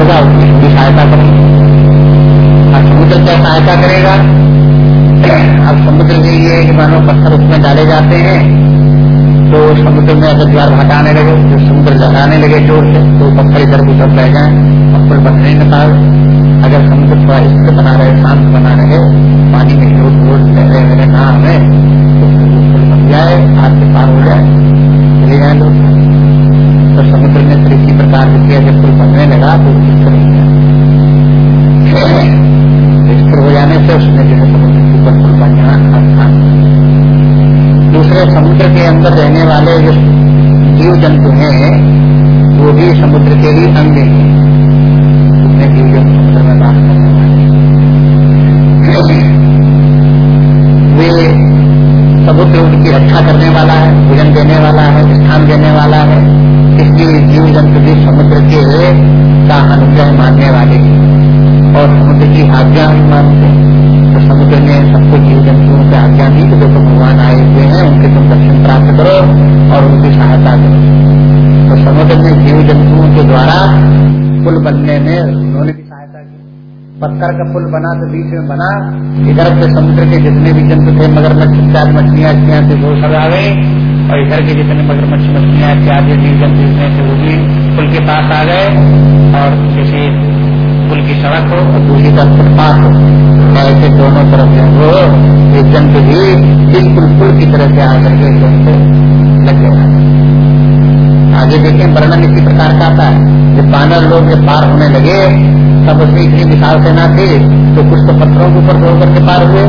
होगा, उसकी सहायता करेंगे। और समुद्र क्या सहायता करेगा? अब समुद्र के लिए कि मानो पत्थर उसमें डाले जाते हैं तो समुद्र में अगर द्वार हटाने लगे तो समुद्र लहराने लगे ज़ोर से तो पत्थर इधर उधर बह जाए और कोई बच नहीं अगर समुद्र थोड़ा स्थिर बना रहे, शांत बना रहे, पानी में ज़ोर ज़ोर लहरे मेरे नाम हमें तो जाए हाथ से पार हो जाए। चले जाए दोस्तों। तो समुद्र में फिर इसी प्रकार से जब पुल बनने लगा तो स्थिर हो गया स्थिर हो जाने से उसने जो है समुद्र के ऊपर पुल बन स्थान दूसरे समुद्र के अंदर रहने वाले जो जीव जंतु हैं, वो भी समुद्र के ही अंग हैं। जितने जीव जंतु समुद्र में बात करने वाले वे समुद्र उनकी रक्षा करने वाला है, भोजन देने वाला है, स्थान देने वाला है। इसलिए जीव जंतु भी समुद्र के का अनुग्रह मानने वाले और समुद्र की आज्ञा भी मानते तो समुद्र ने सबको जीव जंतुओं की आज्ञा दी कि देखो भगवान आए हुए हैं, उनके तुम दर्शन प्राप्त करो और उनकी सहायता करो। तो समुद्र में जीव जंतुओं के द्वारा पुल बनने में उन्होंने भी सहायता की। पत्थर का पुल बना तो बीच में बना, इधर के समुद्र के जितने भी जंतु थे, मगरमच्छ इत्यादि मछलियाँ वो सब आ गए। और इधर के जितने मगरमच्छ मछलियाँ इत्यादि जीव जंतु थे वो भी पुल के पास आ गए और जैसे पुल की सड़क हो और दूसरी तरफ़ फुटपाथ हो। ऐसे दोनों तरफ़ जो वो एक जंतु भी बिल्कुल पुल की तरह से आकर के जंतु लग गया। आगे देखें, वर्णन इसी प्रकार का आता है। जब बानर लोग जब पार होने लगे, तब उसमें इतनी विशाल सेना थी तो कुछ तो पत्थरों के ऊपर दो करके पार हुए।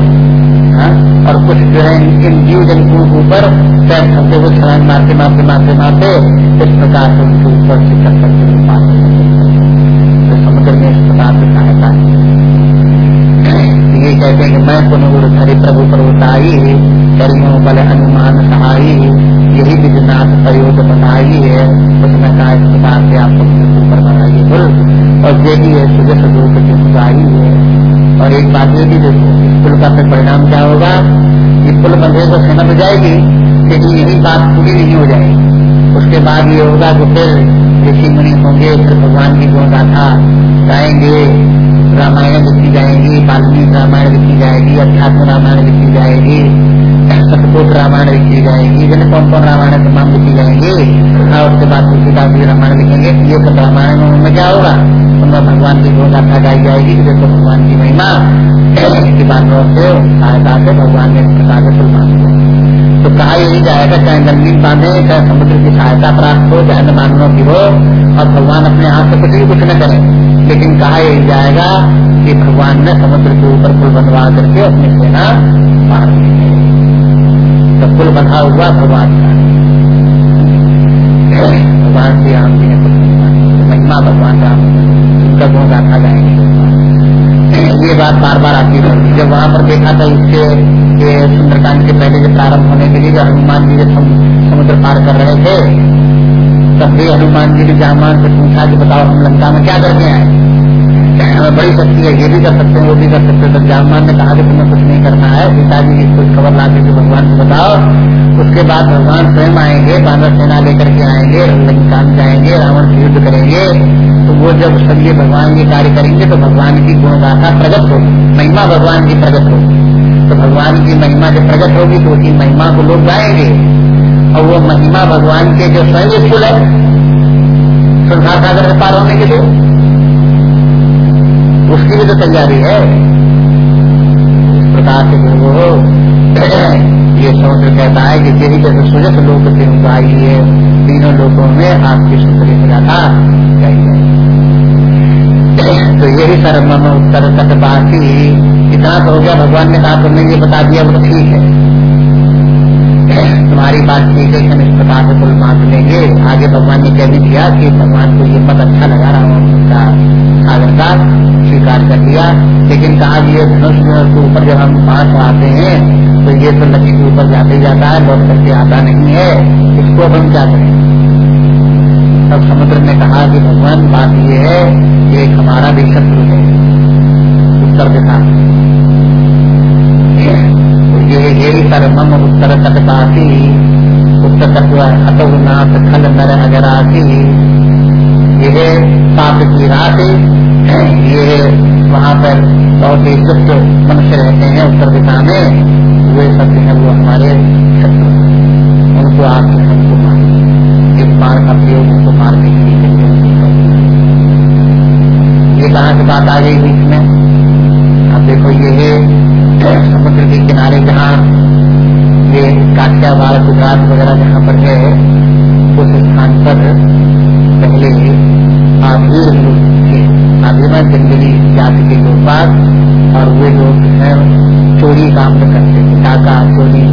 हाँ? और कुछ जो है इन जीव जंतुओं के ऊपर पैर खसते हुए छलांग मारते मारते मारते मारते इस प्रकार से उनके ऊपर से चक्कर के पार तो समुद्र में इस प्रकार से सहायता ये कहते हैं कि मैं पुनः धरी प्रभु प्रभुताई करियो बल हनुमान सहाई यही विजनाथ प्रयोग बनाई है उसमें कहा इस प्रकार से आप समुद्र ऊपर बनाइए और ये भी है सुजस रूप की बुराई है और एक बात ये भी देखो, पुल का फिर परिणाम क्या होगा? ये पुल बंधे तो तो जाएगी, लेकिन यही बात पूरी नहीं हो जाएगी। उसके बाद ये होगा कि फिर ऋषि मुनि होंगे, फिर भगवान की जो गाथा गाएँगे, रामायण लिखी जाएगी, वाल्मीकि रामायण लिखी जाएगी, अध्यात्म रामायण लिखी जाएगी। सतकोट रामायण लिखी जाएगी जिन्हें कौन कौन रामायण तमाम लिखी जाएँगी और उसके बाद तुलसीदास जी रामायण लिखेंगे ये सब रामायण में क्या होगा उनमें भगवान की गुण गाथा गाई जाएगी कि देखो भगवान की महिमा की बातों सहायता से भगवान ने प्रकार से सलमान किया तो कहा यही जाएगा चाहे ज़मीन बांधे चाहे समुद्र की सहायता प्राप्त हो चाहे मानवों की हो और भगवान अपने हाथ से कुछ भी कुछ न करें लेकिन कहा यही जाएगा कि भगवान ने समुद्र के ऊपर पुल बनवा करके अपनी सेना मार दी तो पुल बंधा हुआ भगवान का। भगवान श्री राम जी ने महिमा भगवान राम उनका गुण गाथा जाएँगे ये बात बार बार आती रहती जब वहाँ पर देखा था इसके सुंदरकांड के पहले जो प्रारंभ होने के लिए जब हनुमान जी जब समुद्र पार कर रहे थे, तब भी हनुमान जी ने जामान से पूछा कि बताओ हम लंका में क्या करके आए? हमें बड़ी शक्ति है, ये भी कर सकते हैं, वो भी कर सकते हैं। तब जामान ने कहा कि तुम्हें कुछ नहीं करना है। पिताजी की कुछ खबर ला के भगवान को बताओ। उसके बाद भगवान स्वयं आएँगे, बानर सेना लेकर के आएँगे लंका में जाएँगे, रावण से युद्ध करेंगे। तो वो जब ये भगवान के कार्य करेंगे तो भगवान की गुणगाथा प्रकट होगी। महिमा भगवान की प्रकट होगी। तो भगवान की महिमा जब प्रकट होगी तो उसकी महिमा को लोग गाएँगे। और वो महिमा भगवान के जो स्वयं फूल है संसार सागर से पार होने के लिए। उसकी भी तो तैयारी है। इस प्रकार से जो वो ये समुद्र कहता है कि यही जैसे सुजस से आई है, तीनों लोगों में आपकी सुंदरी सजाता चाहिए तो यही सर्वम उत्तर तटवासी इतना तो हो गया, भगवान ने कहा, तुमने ये बता दिया, वो ठीक है। तुम्हारी बात ठीक है हम इस प्रकार से कुल मान लेंगे। आगे भगवान ने कह भी दिया कि भगवान को ये पद अच्छा लगा रहा हूँ। उनका स्वीकार कर लिया। लेकिन कहा कि ये धनुष के ऊपर जब हम पाँच आते हैं तो ये तो नदी के ऊपर जाते ही जाता है लौट करके आता नहीं है। इसको हम क्या करें? तब समुद्र ने कहा कि भगवान, बात ये है कि एक हमारा भी शत्रु है। उत्तर दिशा ये यही सर्वम उत्तर तटपाती उत्तर तत्व अतुनाथ खल नर अगरासी यह पाप की रात ये वहाँ पर बहुत ही दुष्ट मनुष्य रहते हैं उत्तर दिशा में। वे सब जो है वो हमारे शत्रु। उनको आप हमको मार इस बाण का प्रयोग उनको मारने के लिए ये कहाँ से बात आ गई बीच में? अब देखो ये है समुद्र के किनारे जहाँ ये काठियावाड़, गुजरात वगैरह जहाँ पर है, उस स्थान पर पहले आधीर थे आधीर जंगली जाति के लोग बात और वे लोग हैं, चोरी काम में करते थे डाका चोरी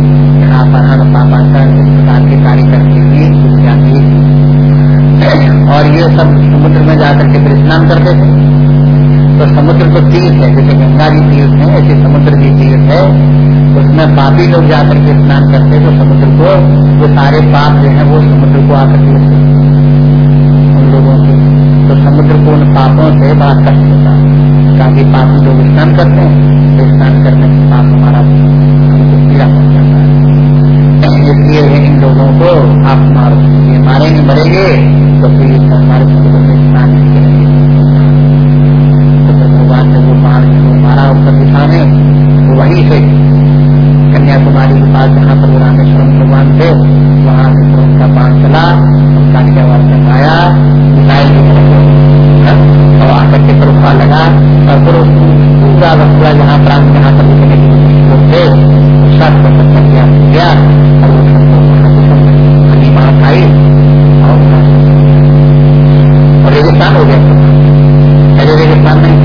अपहरण पापाचरण इस प्रकार के कार्य करते हुए जाती और ये सब समुद्र में जाकर के फिर स्नान करते थे। तो समुद्र तो तीर्थ है, जैसे गंगा जी तीर्थ है, ऐसे समुद्र भी तीर्थ है। उसमें पापी लोग जाकर के स्नान करते तो समुद्र को वो सारे पाप जो है, वो समुद्र को आकर के लोगों के समुद्र को उन पापों से बड़ा कष्ट होता। है काफ़ी पापी लोग स्नान करते हैं तो स्नान करने के पाप हमारा हमको पीड़ा पहुंचाता है। इसलिए इन लोगों को आप मारो मारेंगे मरेंगे तो फिर हमारे समुद्र में स्नान नहीं करेंगे। तो भगवान ने वो बाण मारा उत्तर दिशा तो वहीं से कन्याकुमारी के पास जहाँ पर रामेश्वरम भगवान थे, वहाँ से उनका बाण चला, उनका निजावार आया मिसाइल की और आकर के फिर उठा लगा और फिर पूरा पूरा जहाँ प्रांत जहाँ पर की थे पहले रेगिस्तान नहीं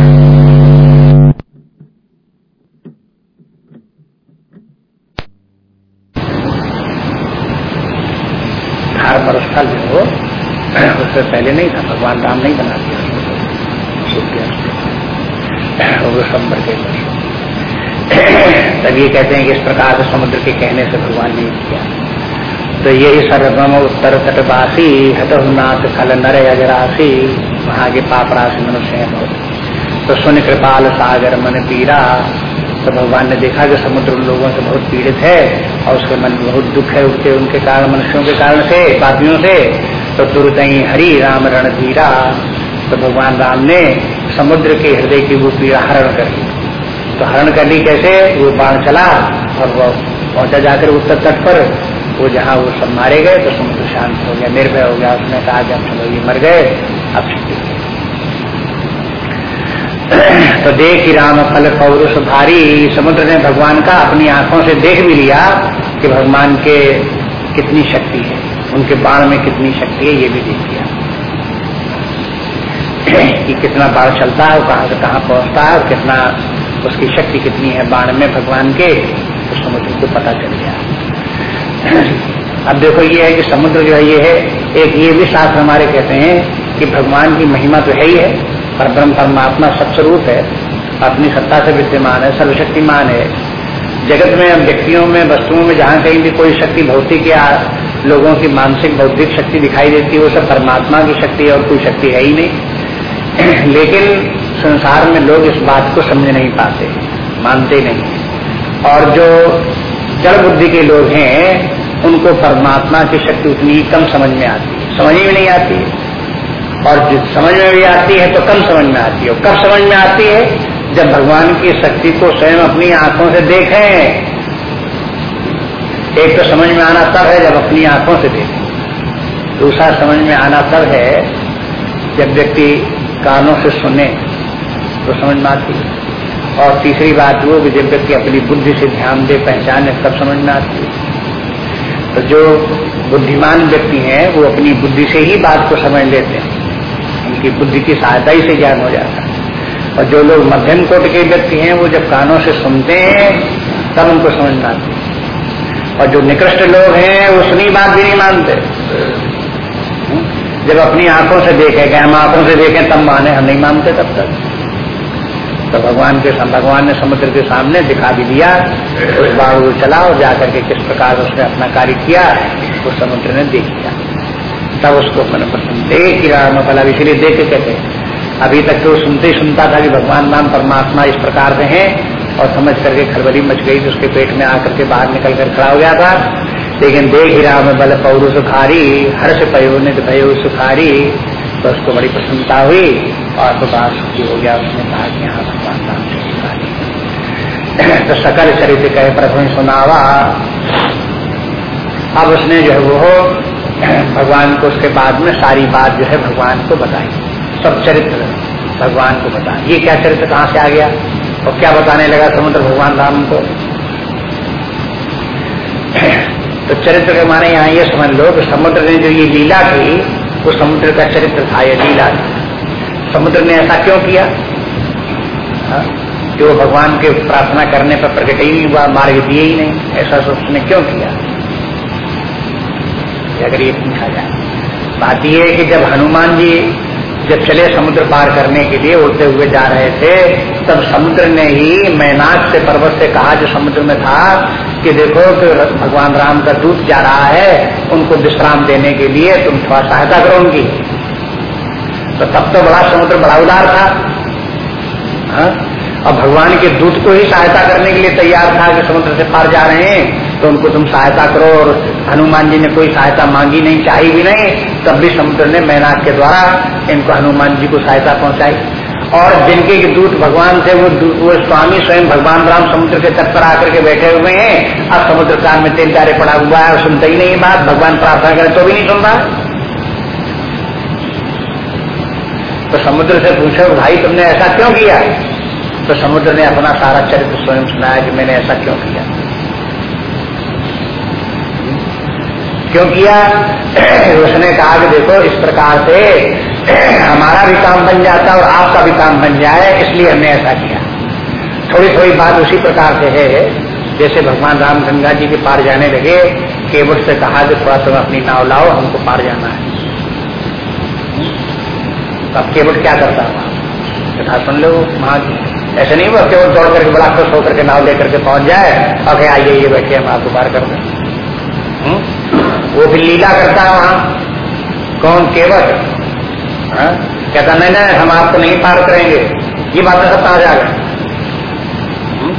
हो उससे पहले नहीं था, भगवान राम नहीं बना के तब ये कहते हैं कि इस प्रकार से समुद्र के कहने से भगवान ने किया। तो ये सर्वम उत्तर तटवासी हतनाथ खल नर अजरासी वहाँ के पाप राशि मनुष्य है बहुत तो सुन कृपाल सागर मन पीरा तो भगवान ने देखा कि समुद्र उन लोगों से बहुत पीड़ित है और उसके मन में बहुत दुख है उसके उनके कारण, मनुष्यों के कारण से, पापियों से। तो ही हरि राम रणधीरा। तो भगवान राम ने समुद्र के हृदय की वो पीड़ा हरण कर ली। तो हरण कर ली कैसे? वो बाण चला और वो पहुँचा जाकर उत्तर तट पर। वो जहाँ वो सब मारे गए तो समुद्र शांत हो गया, निर्भय हो गया। उसने कहा कि हम चलो ये मर गए, अब तो देख ही राम फल पौरुष भारी। समुद्र ने भगवान का अपनी आँखों से देख भी लिया कि भगवान के कितनी शक्ति है, उनके बाण में कितनी शक्ति है, ये भी देख लिया। कि कितना बाण चलता है कहाँ से कहाँ पहुँचता है, और कितना उसकी शक्ति कितनी है बाण में भगवान के तो समुद्र को पता चल गया। अब देखो ये है कि समुद्र जो है, ये है, एक ये भी शास्त्र हमारे कहते हैं कि भगवान की महिमा तो है ही है, पर ब्रह्म परमात्मा सत्स्वरूप है, अपनी सत्ता से विद्यमान है, सर्वशक्तिमान है। जगत में, व्यक्तियों में, वस्तुओं में जहाँ कहीं भी कोई शक्ति, भौतिक या लोगों की मानसिक, बौद्धिक शक्ति दिखाई देती है, वो सब परमात्मा की शक्ति है और कोई शक्ति है ही नहीं। लेकिन संसार में लोग इस बात को समझ नहीं पाते, मानते नहीं। और जो जड़ बुद्धि के लोग हैं, उनको परमात्मा की शक्ति उतनी कम समझ में आती है। समझ में नहीं आती है। और जो समझ में भी आती है तो कम समझ में आती है। कब समझ में आती है? जब भगवान की शक्ति को स्वयं अपनी आँखों से देखें। एक तो समझ में आना तब है, जब अपनी आँखों से देखें। दूसरा समझ में आना तब है, जब व्यक्ति कानों से सुने तो समझ में आती है। और तीसरी बात वो कि जब व्यक्ति अपनी बुद्धि से ध्यान दे, पहचाने, तब समझ में आती है। तो जो बुद्धिमान व्यक्ति हैं, वो अपनी बुद्धि से ही बात को समझ लेते हैं। उनकी बुद्धि की सहायता ही से ज्ञान हो जाता है। और जो लोग मध्यम कोट के व्यक्ति हैं, वो जब कानों से सुनते हैं, तब उनको समझ में आती है। और जो निकृष्ट लोग हैं, वो सुनी बात भी नहीं मानते। जब अपनी आँखों से देखें कि हम आँखों से देखें, तब माने हम नहीं मानते तब तक। तो भगवान के भगवान ने समुद्र के सामने दिखा भी दिया, उस वो चला और जाकर के किस प्रकार उसने अपना कार्य किया, वो समुद्र ने देख लिया। तब उसको मन पसंद देख ही रहा मैं पहला इसलिए देख के कहते अभी तक तो सुनते ही सुनता था कि भगवान नाम परमात्मा इस प्रकार से हैं, और समझ करके खरबली मच गई तो उसके पेट में आकर के बाहर निकल कर खड़ा हो गया था। लेकिन देख रहा मैं बल पौरु सुखारी, हर्ष पयो नित भयो सुखारी तो उसको बड़ी प्रसन्नता हुई और तो बड़ा सुखी हो गया। उसने कहा कि हाँ भगवान राम से तो सकल चरित्र कहे, प्रभु सुनावा। अब उसने जो है वो भगवान को उसके बाद में सारी बात जो है भगवान को बताई। सब चरित्र भगवान को बताया ये क्या चरित्र कहाँ से आ गया? और क्या बताने लगा समुद्र भगवान राम को? तो चरित्र के माने यहाँ ये समझ लो कि समुद्र ने जो ये लीला की, वो समुद्र का चरित्र था, ये लीला। समुद्र ने ऐसा क्यों किया? जो भगवान के प्रार्थना करने पर प्रकट ही नहीं हुआ, मार्ग दिए ही नहीं, ऐसा उसने क्यों किया? अगर ये पूछा जाए। बात यह है कि जब हनुमान जी जब चले समुद्र पार करने के लिए, उड़ते हुए जा रहे थे, तब समुद्र ने ही मैनाक से पर्वत से कहा जो समुद्र में था कि देखो कि भगवान राम का दूत जा रहा है, उनको विश्राम देने के लिए तुम थोड़ा सहायता करो उनकी तो तब तो बड़ा समुद्र, बड़ा उदार था। हा? और भगवान के दूत को ही सहायता करने के लिए तैयार था कि समुद्र से पार जा रहे हैं तो उनको तुम सहायता करो और हनुमान जी ने कोई सहायता मांगी नहीं, चाही भी नहीं। तब भी समुद्र ने मैनाक के द्वारा इनको हनुमान जी को सहायता पहुंचाई। और जिनके दूत भगवान थे, वो वो स्वामी स्वयं भगवान राम समुद्र के तट पर आकर के बैठे हुए हैं। अब समुद्र काल में तेल तारे पड़ा हुआ है और सुनते ही नहीं बात। भगवान प्रार्थना करे तो भी नहीं सुन रहा। तो समुद्र से पूछो, भाई, तुमने ऐसा क्यों किया? तो समुद्र ने अपना सारा चरित्र स्वयं सुनाया कि मैंने ऐसा क्यों किया। क्यों किया? उसने कहा कि देखो, इस प्रकार से हमारा भी काम बन जाता और आपका भी काम बन जाए, इसलिए हमने ऐसा किया। थोड़ी थोड़ी बात उसी प्रकार से है, जैसे भगवान राम गंगा जी के पार जाने लगे, केवट से कहा कि थोड़ा तुम अपनी नाव लाओ, हमको पार जाना है। अब केवट क्या करता हुआ कथा सुन लो, वहाँ ऐसे नहीं हुआ केवल दौड़ करके बड़ा खुश होकर के नाव लेकर के पहुँच जाए और आइए, ये बैठे हम आपको पार कर दें। हम्म? वो भी लीला करता है वहाँ कौन? केवट। हाँ? कहता, नहीं नहीं, हम आपको नहीं पार करेंगे। ये बात सब कहा जाएगा हम्म?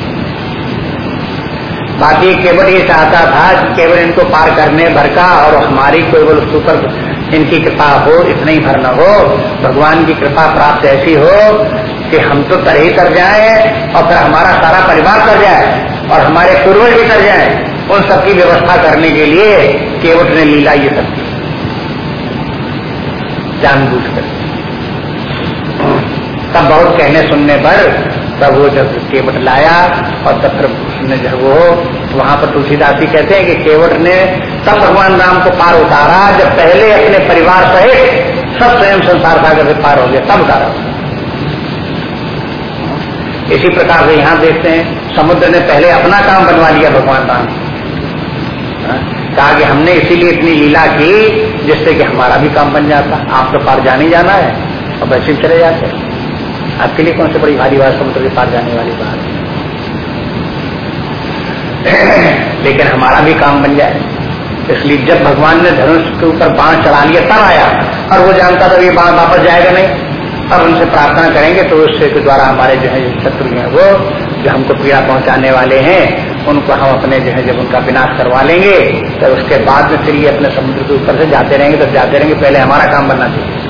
बाकी केवल ये चाहता था कि केवल इनको पार करने भर का और हमारी केवल उसके ऊपर इनकी कृपा हो, इतने ही भर न हो, भगवान की कृपा प्राप्त ऐसी हो कि हम तो तर ही कर जाए और फिर हमारा सारा परिवार कर जाए और हमारे पूर्वज भी कर जाए। उन सबकी व्यवस्था करने के लिए केवट ने लीला ये सब की। जानबूझ कर। तब बहुत कहने सुनने पर तब वो जब केवट लाया और तब उसने जब वो वहाँ पर तुलसीदास जी कहते हैं कि केवट ने तब भगवान राम को पार उतारा, जब पहले अपने परिवार सहित सब स्वयं संसार सागर से पार हो गया, तब उतारा। इसी प्रकार से यहाँ देखते हैं, समुद्र ने पहले अपना काम बनवा लिया भगवान राम। हाँ? कहा कि हमने इसीलिए इतनी लीला की जिससे कि हमारा भी काम बन जाता। आप तो पार जाने जाना है और वैसे चले जाते आपके लिए कौन सी बड़ी भारी बात समुद्र के पार जाने वाली बात लेकिन हमारा भी काम बन जाए। इसलिए जब भगवान ने धनुष के ऊपर बाण चढ़ा लिया, तब आया। और वो जानता था ये बाण वापस जाएगा नहीं। अब उनसे प्रार्थना करेंगे तो उससे के द्वारा हमारे जो है शत्रु हैं वो, जो हमको पीड़ा पहुँचाने वाले हैं उनको हम अपने जो है, जब उनका विनाश करवा लेंगे तो उसके बाद में फिर ये अपने समुद्र के ऊपर से जाते रहेंगे तो जाते रहेंगे, पहले हमारा काम बनना चाहिए।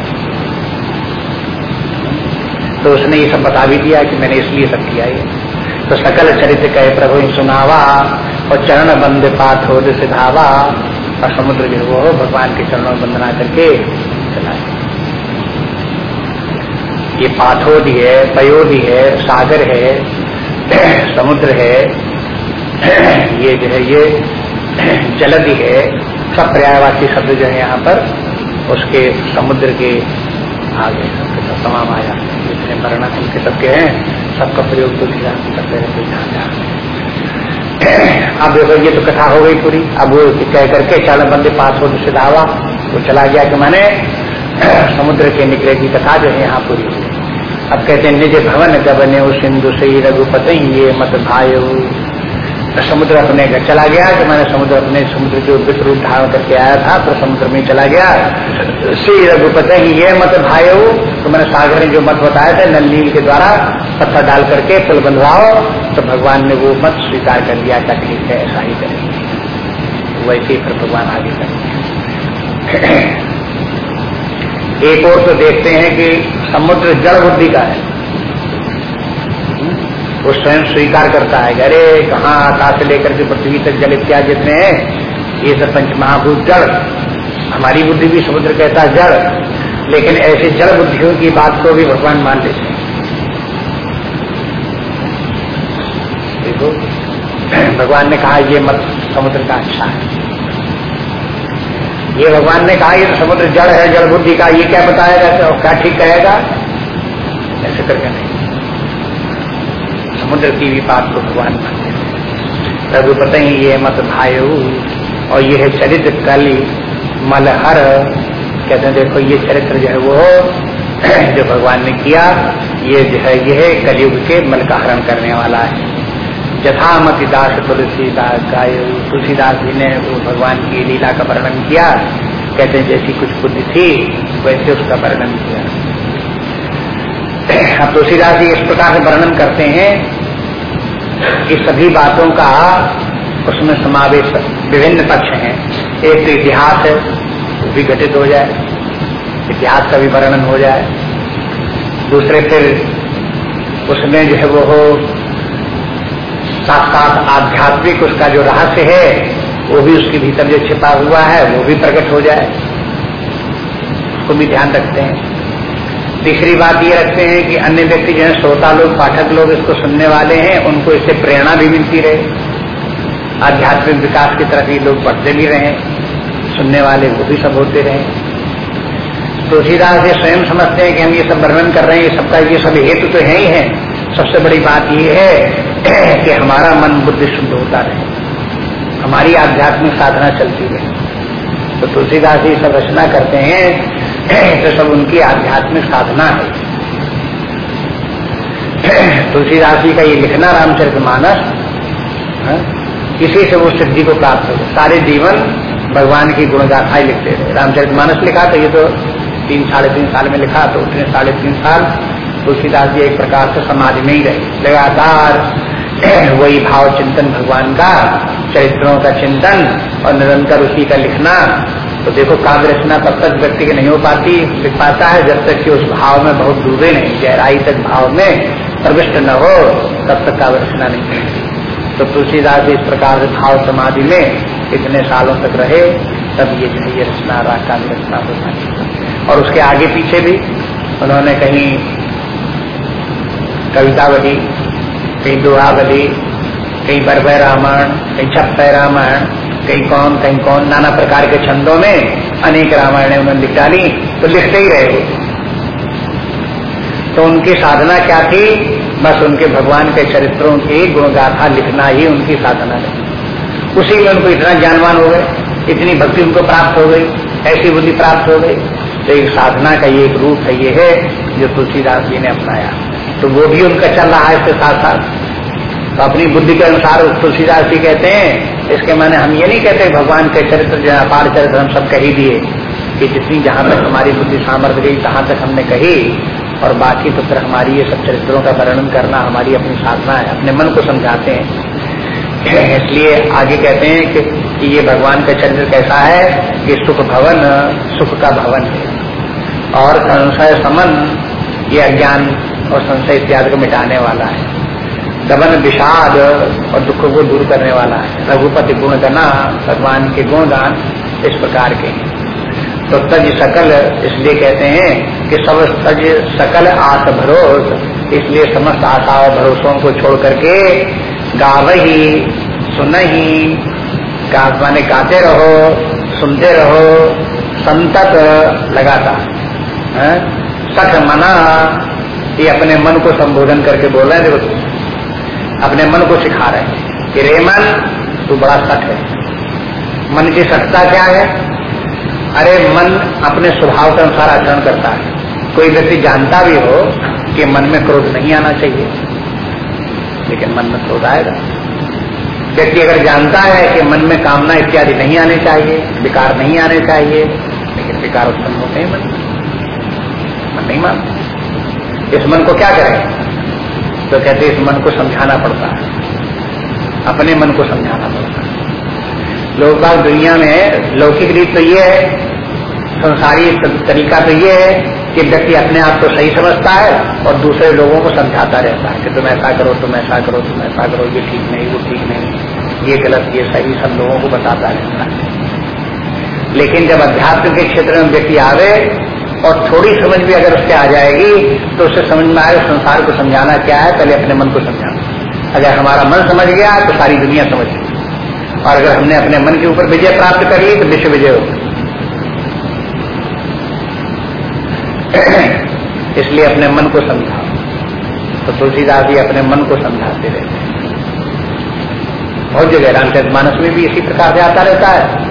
तो उसने ये सब बता भी दिया कि मैंने इसलिए सब किया ये। तो सकल चरित्र कहे, प्रभु सुनावा और चरण बंद पाठ हो सिधावा। और समुद्र जो वो भगवान के चरणों बंदना करके चला ये पाथोदी है पयोदी है, सागर है, समुद्र है ये जो है, ये जलधि है सब पर्यायवासी शब्द जो है यहाँ पर उसके समुद्र के आगे तमाम आया। जितने वर्णा उनके सबके हैं, सबका प्रयोग तो करते रहते जहाँ जहाँ अब देखो, ये तो कथा हो गई पूरी। अब वो कह करके चाल बंदे पास हो तो सिधावा वो चला गया कि मैंने समुद्र के निकले की कथा जो है यहाँ पूरी अब कहते हैं, निज भवन गबने सिंधु से रघुपत ये मत भाई समुद्र अपने घर चला गया कि मैंने समुद्र अपने समुद्र जो विश्व रूप धारण करके आया था तो समुद्र में चला गया। श्री रघुपत ही ये मत भाई हो तो मैंने सागर ने जो मत बताया था नलनील के द्वारा पत्थर डाल करके पुल बंधवाओ तो भगवान ने वो मत स्वीकार कर लिया क्या ठीक है, ऐसा ही करेंगे। वैसे फिर भगवान आगे करेंगे एक और तो देखते हैं कि समुद्र जड़ बुद्धि का है। वो स्वयं स्वीकार करता है अरे कहाँ आकाश से लेकर के पृथ्वी तक जल इत्यादि जितने हैं, ये सब पंच महाभूत जड़। हमारी बुद्धि भी समुद्र कहता है जड़, लेकिन ऐसे जड़ बुद्धियों की बात को भी भगवान मान लेते हैं। देखो, भगवान ने कहा, ये मत, समुद्र का अच्छा है। ये भगवान ने कहा, ये तो समुद्र जड़ है, जड़ बुद्धि का, ये क्या बताएगा क्या ठीक कहेगा? ऐसे करके नहीं। समुद्र की भी बात को भगवान मानते हैं। रघुपत ही ये मत भायु, और ये है चरित्र कली मलहर। कहते हैं, देखो, ये चरित्र जो है वो, जो भगवान ने किया, ये जो है ये कलयुग के मल का हरण करने वाला है। जथामति दास तुलसीदास का तुलसीदास जी ने वो भगवान की लीला का वर्णन किया। कहते हैं, जैसी कुछ बुद्धि थी, वैसे उसका वर्णन किया। अब तुलसीदास जी इस प्रकार से वर्णन करते हैं कि सभी बातों का उसमें समावेश विभिन्न पक्ष हैं। एक तो इतिहास है, वो भी घटित हो जाए। इतिहास का भी वर्णन हो जाए। दूसरे फिर उसमें जो है वो साथ साथ आध्यात्मिक उसका जो रहस्य है, वो भी उसके भीतर जो छिपा हुआ है, वो भी प्रकट हो जाए। उसको भी ध्यान रखते हैं। तीसरी बात ये रखते हैं कि अन्य व्यक्ति जो है, श्रोता लोग, पाठक लोग इसको सुनने वाले हैं, उनको इससे प्रेरणा भी मिलती रहे। आध्यात्मिक विकास की तरफ़ ये लोग बढ़ते भी रहे, सुनने वाले वो भी सब होते रहे। तुलसीदास ये स्वयं समझते हैं कि हम ये सब वर्णन कर रहे हैं, ये सबका ये सब हेतु तो है ही है। सबसे बड़ी बात ये है कि हमारा मन बुद्धि शुद्ध होता रहे। हमारी आध्यात्मिक साधना चलती रहे। तो तुलसीदास ये सब रचना करते हैं तो सब उनकी आध्यात्मिक साधना है। तुलसीदास जी का ये लिखना रामचरित मानस हाँ, इसी से वो सिद्धि को प्राप्त हो सारे जीवन भगवान की गुणगाथा ही लिखते थे रामचरित मानस लिखा तो ये तो तीन साढ़े तीन साल में लिखा तो उतने साढ़े तीन साल तुलसीदास जी एक प्रकार से समाज में ही रहे। लगातार वही भाव चिंतन भगवान का चरित्रों का चिंतन और निरंतर उसी का लिखना तो देखो काव्य रचना तब तक व्यक्ति की नहीं हो पाती पाता है जब तक कि उस भाव में बहुत डूबे नहीं, गहराई तक भाव में प्रविष्ट न हो, तब तक काव्य रचना नहीं होती। तो तुलसीदास इस प्रकार से भाव समाधि में इतने सालों तक रहे, तब ये ये रचना काव्य रचना हो पाती और उसके आगे पीछे भी उन्होंने कहीं कविता बली कहीं दोहा बली कहीं बरबय रामायण, कहीं छप्पय रामायण कहीं कौन कहीं कौन, नाना प्रकार के छंदों में अनेक रामायण उन्होंने लिख डाली तो लिखते ही रहे तो उनकी साधना क्या थी? बस उनके भगवान के चरित्रों की गुणगाथा लिखना ही उनकी साधना है। उसी में उनको इतना ज्ञानवान हो गए, इतनी भक्ति उनको प्राप्त हो गई, ऐसी बुद्धि प्राप्त हो गई। तो एक साधना का ये एक रूप है, ये है जो तुलसीदास जी ने अपनाया। तो वो भी उनका चल रहा है इसके साथ साथ तो अपनी बुद्धि के अनुसार तुलसीदास जी कहते हैं इसके माने हम ये नहीं कहते, भगवान के चरित्र जो अपार चरित्र हम सब कही दिए, कि जितनी जहाँ तक हमारी बुद्धि सामर्थ्य गई, तहां तक हमने कही, और बाकी तो फिर हमारी ये सब चरित्रों का वर्णन करना हमारी अपनी साधना है, अपने मन को समझाते हैं। इसलिए आगे कहते हैं कि ये भगवान का चरित्र कैसा है कि सुख भवन, सुख का भवन है। और संशय समन, ये अज्ञान और संशय इत्यादि को मिटाने वाला है। दबन विषाद और दुख को दूर करने वाला है। रघुपति गुण गना भगवान के गुणगान इस प्रकार के हैं। तो तज सकल इसलिए कहते हैं कि सब तज सकल आस भरोस, इसलिए समस्त आशा और भरोसों को छोड़ करके गाव ही सुन ही माने गाते रहो, सुनते रहो, संतत लगाता सख मना, ये अपने मन को संबोधन करके बोल रहे हैं, देखो अपने मन को सिखा रहे हैं कि रे मन, तू बड़ा सट है। मन की सटता क्या है? अरे मन अपने स्वभाव के अनुसार आचरण करता है। कोई व्यक्ति जानता भी हो कि मन में क्रोध नहीं आना चाहिए, लेकिन मन में क्रोध आएगा। व्यक्ति अगर जानता है कि मन में कामना इत्यादि नहीं आने चाहिए, विकार नहीं आने चाहिए, लेकिन विकार उत्पन्न होते हैं मन मन नहीं मानता। इस मन को क्या करें? तो कहते इस मन को समझाना पड़ता है। अपने मन को समझाना पड़ता है। लोग बाग दुनिया में लौकिक रीत तो ये है, संसारी तरीका तो ये है कि व्यक्ति अपने आप को सही समझता है और दूसरे लोगों को समझाता रहता है कि तुम ऐसा करो, तुम ऐसा करो, तुम ऐसा करो, ये ठीक नहीं, वो ठीक नहीं, ये गलत, ये सही, सब लोगों को बताता रहता है। लेकिन जब अध्यात्म के क्षेत्र में व्यक्ति आवे और थोड़ी समझ भी अगर उसके आ जाएगी तो उसे समझ में आए, संसार को समझाना क्या है, पहले अपने मन को समझाना। अगर हमारा मन समझ गया तो सारी दुनिया समझ गई। और अगर हमने अपने मन के ऊपर विजय प्राप्त कर ली तो विश्व विजय होगी। इसलिए अपने मन को समझाओ। तो तुलसीदास जी अपने मन को समझाते रहते हैं। बहुत जगह रामचरित मानस में भी इसी प्रकार से आता रहता है।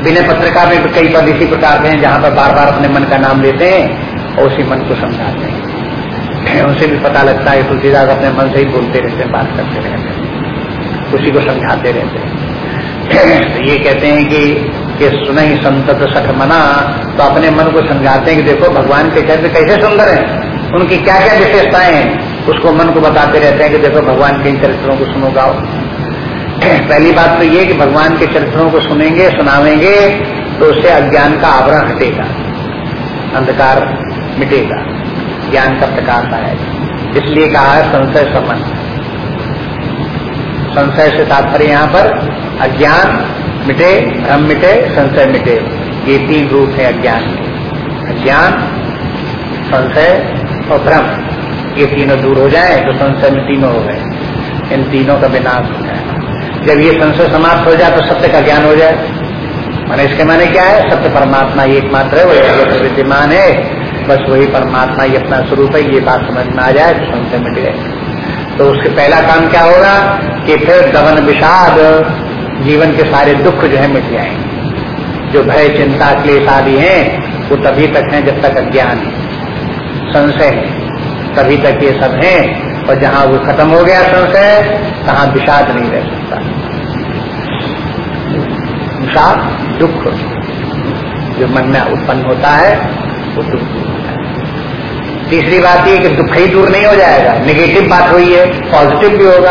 विनय पत्रिका में कई पद इसी प्रकार से हैं जहाँ पर बार बार अपने मन का नाम लेते हैं और उसी मन को समझाते हैं। उनसे भी पता लगता है, तुलसीदास अपने मन से ही बोलते रहते हैं, बात करते रहते हैं। उसी को समझाते रहते हैं। तो ये कहते हैं कि कि सुन ही संतत सठ मना। तो अपने मन को समझाते हैं कि देखो, भगवान के चरित्र कैसे सुंदर हैं। उनकी क्या क्या विशेषताएँ हैं। उसको मन को बताते रहते हैं कि देखो, भगवान के इन चरित्रों को सुनो, गाओ। पहली बात तो ये कि भगवान के चरित्रों को सुनेंगे, सुनावेंगे तो उससे अज्ञान का आवरण हटेगा, अंधकार मिटेगा, ज्ञान का प्रकाश आएगा इसलिए कहा है संशय समन संशय से तात्पर्य यहाँ पर, अज्ञान मिटे, भ्रम मिटे, संशय मिटे। ये तीन रूप है अज्ञान के। अज्ञान, संशय और भ्रम। ये तीनों दूर हो जाए तो संशय में तीनों हो गए। इन तीनों का विनाश हो जाए जब ये संशय समाप्त हो जाए तो सत्य का ज्ञान हो जाए। मैंने इसके माने क्या है? सत्य परमात्मा ही एकमात्र है, वही जगत विद्यमान है। बस वही परमात्मा ही अपना स्वरूप है, ये बात समझ में आ जाए तो संशय मिट गए तो उसके पहला काम क्या होगा कि फिर दमन विषाद जीवन के सारे दुख जो है मिट जाएँगे। जो भय, चिंता, क्लेश आदि है, वो तभी तक है जब तक अज्ञान है। संशय है, तभी तक ये सब है। और जहाँ वो खत्म हो गया संशय तहां विषाद नहीं रह सकता। विषाद दुख, जो मन में उत्पन्न होता है, वो दुख तीसरी बात ये कि दुख ही दूर नहीं हो जाएगा। निगेटिव बात हुई है पॉजिटिव भी होगा।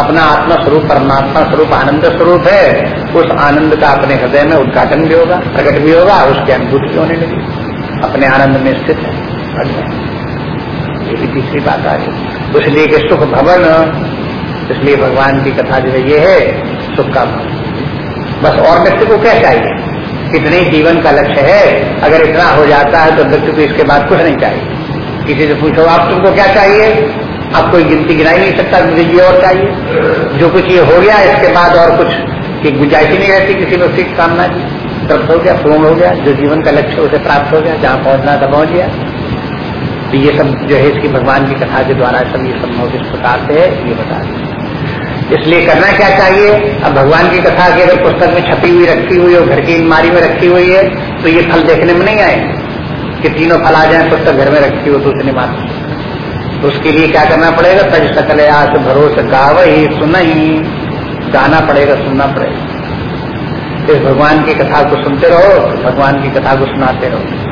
अपना आत्मा स्वरूप परमात्मा स्वरूप, आनंद स्वरूप है, उस आनंद का अपने हृदय में उद्घाटन भी होगा, प्रकट भी होगा, उसकी अनुभूति होने लगी अपने आनंद में स्थित है। ये भी तीसरी बात आ रही इसलिए कि सुख भवन, इसलिए भगवान की कथा जो है ये है, सुख का भवन। बस और व्यक्ति को क्या चाहिए? कितने जीवन का लक्ष्य है? अगर इतना हो जाता है तो व्यक्ति को इसके बाद कुछ नहीं चाहिए। किसी से पूछो, आप तुमको क्या चाहिए? आप कोई गिनती गिना ही नहीं सकता, मुझे ये और चाहिए। जो कुछ ये हो गया, इसके बाद और कुछ की गुंजाइश ही नहीं रहती किसी व्यक्ति की कामना की। तृप्त हो गया, पूर्ण हो गया, जो जीवन का लक्ष्य उसे प्राप्त हो गया, जहाँ पहुँचना था पहुँच गया। तो ये सब जो है इसकी भगवान की कथा के द्वारा सब ये संभव किस प्रकार से है, ये बता दें इसलिए करना क्या चाहिए? अब भगवान की कथा की अगर पुस्तक में छपी हुई, रखी हुई और घर की अलमारी में रखी हुई है तो ये फल देखने में नहीं आए। कि तीनों फल आ जाए, पुस्तक घर में रखी हो तो उतनी बात तो उसके लिए क्या करना पड़ेगा? तज सकल आस भरोस गाव ही सुन ही गाना पड़ेगा, सुनना पड़ेगा। इस भगवान की कथा को सुनते रहो, भगवान की कथा को सुनाते रहो।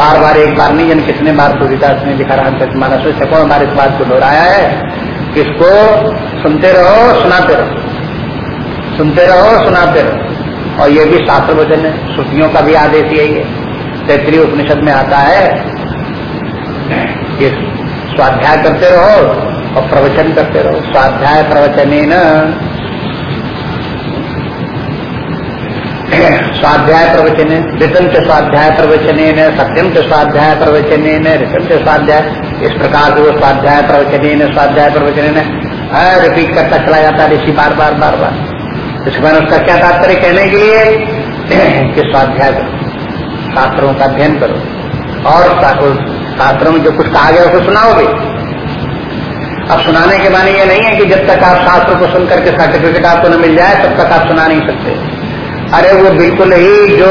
बार बार एक बार नहीं जन कितने बार सूर्यदास ने लिखा रहा मानस में सैकड़ों बार इस बात को दोहराया है? किसको सुनते रहो, सुनाते रहो। सुनते रहो, सुनाते रहो। और ये भी शास्त्र वचन है, श्रुतियों का भी आदेश यही है। तैतरी उपनिषद में आता है ये स्वाध्याय करते रहो और प्रवचन करते रहो। स्वाध्याय प्रवचन स्वाध्याय प्रवचन ऋतम के स्वाध्याय प्रवचन सत्यम के स्वाध्याय प्रवचन ऋतम के स्वाध्याय, इस प्रकार से वो स्वाध्याय प्रवचन स्वाध्याय प्रवचन रिपीट करता चला जाता है ऋषि बार बार बार बार। इस बार उसका क्या तात्पर्य कहने के लिए, कि स्वाध्याय करो, शास्त्रों का अध्ययन करो, और शास्त्रों में जो कुछ कहा गया उसको सुनाओगे। अब सुनाने के माने ये नहीं है कि जब तक आप शास्त्र को सुन करके सर्टिफिकेट आपको न मिल जाए, तब तक आप सुना नहीं सकते। अरे वो बिल्कुल ही जो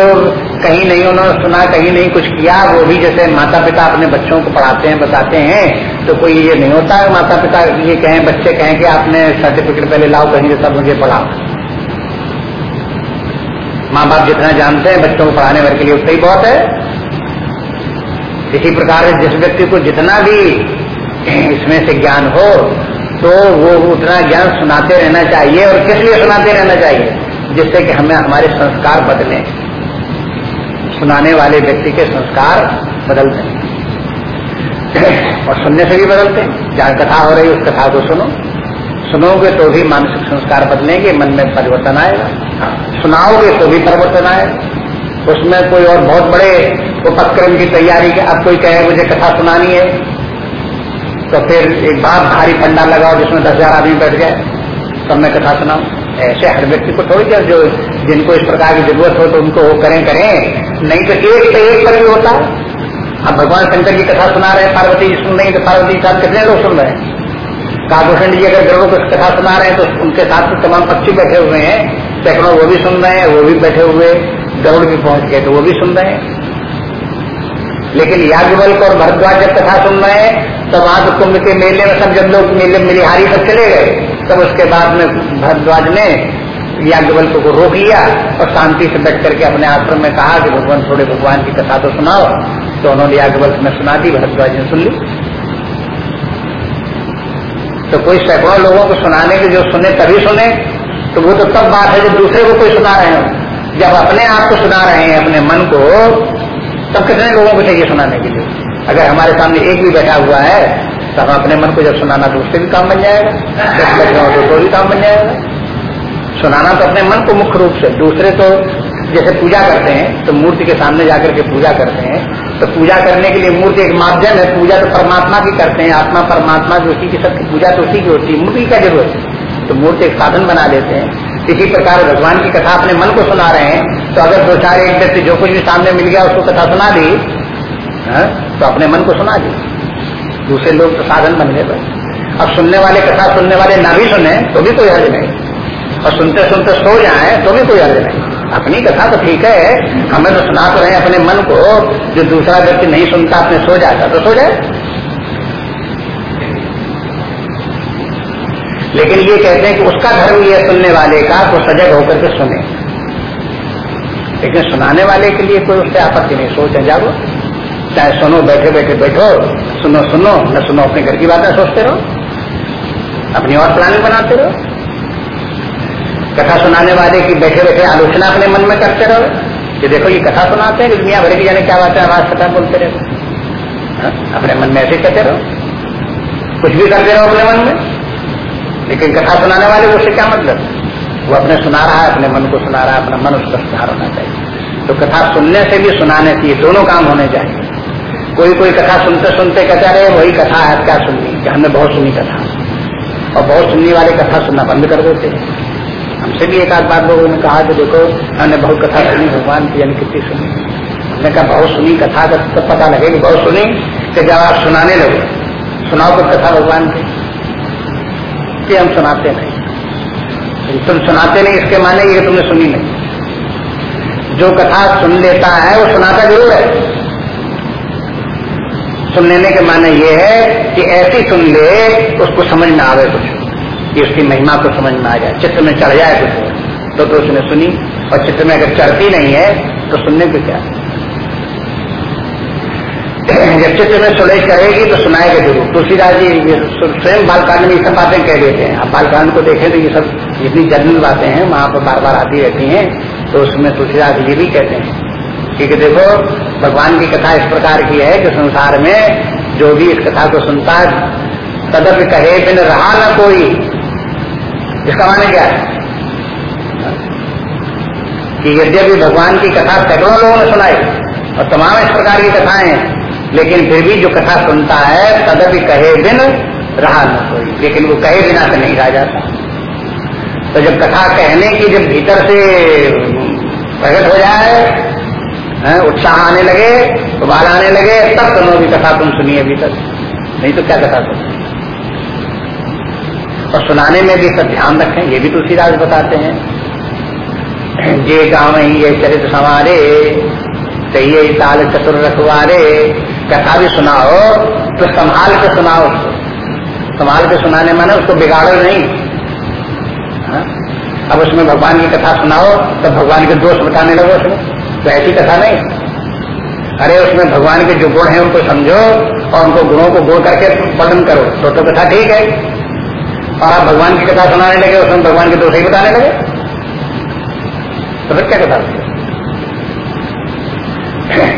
कहीं नहीं उन्होंने सुना, कहीं नहीं कुछ किया, वो भी जैसे माता पिता अपने बच्चों को पढ़ाते हैं, बताते हैं तो कोई ये नहीं होता है। माता पिता ये कहें, बच्चे कहें कि आपने सर्टिफिकेट पहले लाओ, कहीं तब मुझे पढ़ाओ। माँ बाप जितना जानते हैं, बच्चों को पढ़ाने भर के लिए उतना ही बहुत है। इसी प्रकार से जिस व्यक्ति को जितना भी इसमें से ज्ञान हो तो वो उतना ज्ञान सुनाते रहना चाहिए और किस लिए सुनाते रहना चाहिए? जिससे कि हमें हमारे संस्कार बदले। सुनाने वाले व्यक्ति के संस्कार बदलते हैं। और सुनने से भी बदलते हैं। जहाँ कथा हो रही उस कथा को सुनो। सुनोगे तो भी मानसिक संस्कार बदलेंगे, मन में परिवर्तन आएगा। सुनाओगे तो भी परिवर्तन आएगा। उसमें कोई और बहुत बड़े उपक्रम की तैयारी के अब कोई कहे, मुझे कथा सुनानी है। तो फिर एक बात भारी पंडा लगाओ जिसमें दस हज़ार आदमी बैठ जाए सब मैं कथा सुनाऊ। ऐसे हर व्यक्ति को थोड़ी जो जिनको इस प्रकार की ज़रूरत हो तो उनको वो करें करें। नहीं तो एक से एक पर भी होता है। अब भगवान शंकर की कथा सुना रहे हैं, पार्वती जी सुन रही तो पार्वती जी साथ कितने लोग सुन रहे हैं? काभूषण जी अगर गरुड़ को कथा सुना रहे हैं तो उनके साथ तो तमाम पक्षी बैठे हुए हैं। सैकड़ों वो भी सुन रहे हैं, वो भी बैठे हुए, गरुड़ भी पहुँच गए तो वो भी सुन रहे हैं। लेकिन याज्ञवल्क और भरद्वाज जब कथा सुन रहे हैं तब वहाँ तो कुंभ के मेले में सब जब लोग मेले मिलिहारी तक चले गए, तब उसके बाद में भरद्वाज ने याज्ञवल्क को रोक लिया और शांति से बैठ करके अपने आश्रम में कहा कि भगवान थोड़े भगवान की कथा तो सुनाओ। तो उन्होंने याज्ञवल्क में सुना दी, भरद्वाज ने सुन ली। तो कोई सैकड़ों लोगों को सुनाने के जो सुने, तभी सुने। तो वो तो तब बात है जब दूसरे को कोई सुना रहे हो। जब अपने आप को सुना रहे हैं, अपने मन को तब कितने लोगों को चाहिए सुनाने के लिए। अगर हमारे सामने एक भी बैठा हुआ है तो हम अपने मन को जब सुनाना तो उससे भी काम बन जाएगा। दस बैठे तो भी काम बन जाएगा। सुनाना तो अपने मन को मुख्य रूप से। दूसरे तो जैसे पूजा करते हैं तो मूर्ति के सामने जाकर के पूजा करते हैं। तो पूजा करने के लिए मूर्ति एक माध्यम है। पूजा तो परमात्मा की करते हैं। आत्मा, परमात्मा जो उसी की सबकी पूजा तो उसी की होती है। मूर्ति का ज़रूरत है? तो मूर्ति एक साधन बना देते हैं। इसी प्रकार भगवान की कथा अपने मन को सुना रहे हैं। तो अगर दो चार एक व्यक्ति जो कुछ भी सामने मिल गया उसको कथा सुना दी हाँ, तो अपने मन को सुना दी। दूसरे लोग तो साधन बन गए अब सुनने वाले कथा सुनने वाले ना भी सुने तो भी कोई हर्ज नहीं। और सुनते सुनते सो जाए तो भी कोई हर्ज नहीं। अपनी कथा तो ठीक है हमें तो सुना तो रहे अपने मन को जो दूसरा व्यक्ति नहीं सुनता अपने सो जाता तो सो जाए। लेकिन ये कहते हैं कि उसका धर्म ये सुनने वाले का तो सजग होकर के सुने। लेकिन सुनाने वाले के लिए कोई उससे आपत्ति नहीं। सोच, जागो। चाहे सुनो, बैठे बैठे, बैठो। सुनो सुनो, न सुनो, अपने घर की बातें सोचते रहो। अपनी और प्लानिंग बनाते रहो। कथा सुनाने वाले की बैठे बैठे आलोचना अपने मन में करते रहो। कि देखो, ये कथा सुनाते हैं, दुनिया भर की जाने क्या बात है आवाज़, कथा बोलते रहो। हाँ? अपने मन में ऐसे कहते रहो। कुछ भी करते रहो अपने मन में। लेकिन कथा सुनाने वाले उससे क्या मतलब? वो अपने सुना रहा है, अपने मन को सुना रहा है, अपना मन उसका सुधार होना चाहिए। तो कथा सुनने से भी सुनाने से दोनों काम होने चाहिए। कोई कोई कथा सुनते सुनते कहते रहे वही कथा है क्या सुननी? कि हमने बहुत सुनी कथा। और बहुत सुनने वाले कथा सुनना बंद कर देते हैं। हमसे भी एक आध बार लोगों ने कहा कि देखो, हमने बहुत कथा सुनी, भगवान की यानी कितनी सुनी। हमने कहा, बहुत सुनी कथा का तो पता लगे कि बहुत सुनी। कि जब आप सुनाने लगे, सुनाओ कुछ कथा भगवान कि। हम सुनाते नहीं। तुम सुनाते नहीं इसके माने ये तुमने सुनी नहीं। जो कथा सुन लेता है वो सुनाता ज़रूर है। सुन लेने के माने ये है कि ऐसी सुन ले उसको समझ में आवे कुछ। कि उसकी महिमा को समझ में आ जाए। चित्र में चढ़ जाए कुछ तो, तो उसने सुनी और चित्र में अगर चढ़ती नहीं है तो सुनने को क्या? जब चित्र में सुलह करेगी तो सुनाएगा ज़रूर। तुलसीदास जी स्वयं बालकांड में ये सब बातें कह देते हैं। आप बालकांड को देखें तो ये सब जितनी जनरल बातें हैं वहाँ पर बार बार आती रहती हैं तो उसमें तुलसीदास जी भी कहते हैं। क्योंकि देखो, भगवान की कथा इस प्रकार की है कि संसार में जो भी इस कथा को सुनता है तदप कहे बिन रहा न कोई। इसका माने क्या? है कि यद्यपि भगवान की कथा सैकड़ों लोगों ने सुनाई, और तमाम इस प्रकार की कथाएँ, लेकिन फिर भी जो कथा सुनता है, तदपि कहे बिन रहा न कोई। लेकिन वो कहे बिना से नहीं रह जाता। तो जब कथा कहने की जब भीतर से प्रकट हो जाए उत्साह आने लगे, उबाल आने लगे, तब तुम भी कथा तुम सुनिए भीतर। नहीं तो क्या कथा सुनिए? और सुनाने में भी सब ध्यान रखें, ये भी तुलसीदास बताते हैं। जे गाँव ही ये चरित्र संवारे कहिए ताल चतुर रखवारे, कथा भी सुनाओ तो संभाल के सुनाओ संभाल के सुनाने माने उसको बिगाड़ो नहीं? अब उसमें भगवान की कथा सुनाओ तो भगवान के दोष बताने लगो उसमें। तो ऐसी कथा नहीं। अरे उसमें भगवान के जो गुण हैं, उनको समझो और उनको गुणों को गुण करके वर्णन करो। तो तो कथा ठीक है। और आप भगवान की कथा सुनाने लगे, उसमें भगवान के दोष ही बताने लगे। तो फिर क्या कथा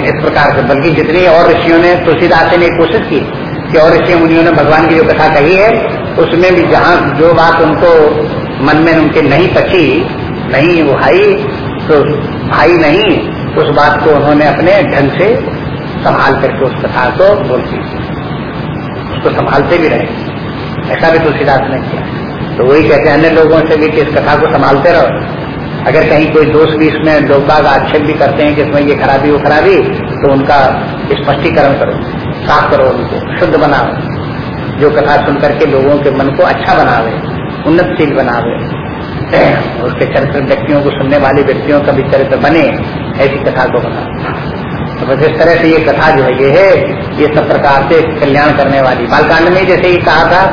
इस प्रकार से बल्कि जितनी और ऋषियों ने तुलसीदास ने कोशिश की कि और ऋषि मुनियों ने भगवान की जो कथा कही है, उसमें भी जहाँ जो बात उनको मन में उनके नहीं पची, नहीं वो भाई तो भाई नहीं, उस बात को उन्होंने अपने ढंग से संभाल करके उस कथा को बोलती उसको संभालते भी रहे। ऐसा भी तुलसीदास ने किया। तो वही कहते हैं, अन्य लोगों से भी कि इस कथा को संभालते रहो। अगर कहीं कोई दोष भी इसमें लोग बाग आक्षेप भी करते हैं कि इसमें ये खराबी, वो खराबी तो उनका स्पष्टीकरण करो, साफ़ करो उनको, शुद्ध बनाओ। जो कथा सुन करके लोगों के मन को अच्छा बनावे। उन्नतशील बनावे। उसके चरित्र व्यक्तियों को सुनने वाले व्यक्तियों का भी चरित्र बने, ऐसी कथा को बना। तो बस इस तरह से ये कथा जो है, ये है, ये सब प्रकार से कल्याण करने वाली। बालकांड में जैसे ही कहा था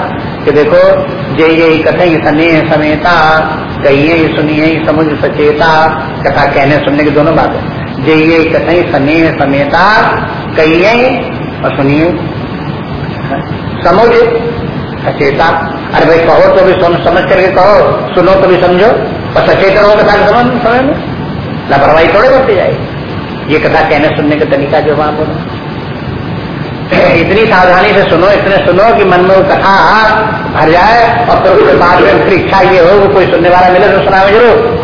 कि देखो, जे ये कथे सने समेता, कहिए सुनिए समुद्र सचेता, कथा कहने सुनने की दोनों बातें। जे ये कथे सने समेता, कहिए और सुनिए। समुद्र सचेता अरे भाई कहो तो भी सुन, समझ करके कहो, सुनो तो भी समझो। और सचेत रहो कथा समझ समय में। लापरवाही थोड़े बढ़ती जाएगी। ये कथा कहने सुनने का तरीका जो वहाँ बोलो। इतनी सावधानी से सुनो, इतने सुनो कि मन में वो कथा भर जाए और फिर उसके बाद में फिर इच्छा ये हो कोई सुनने वाला मिले तो सुना ज़रूर।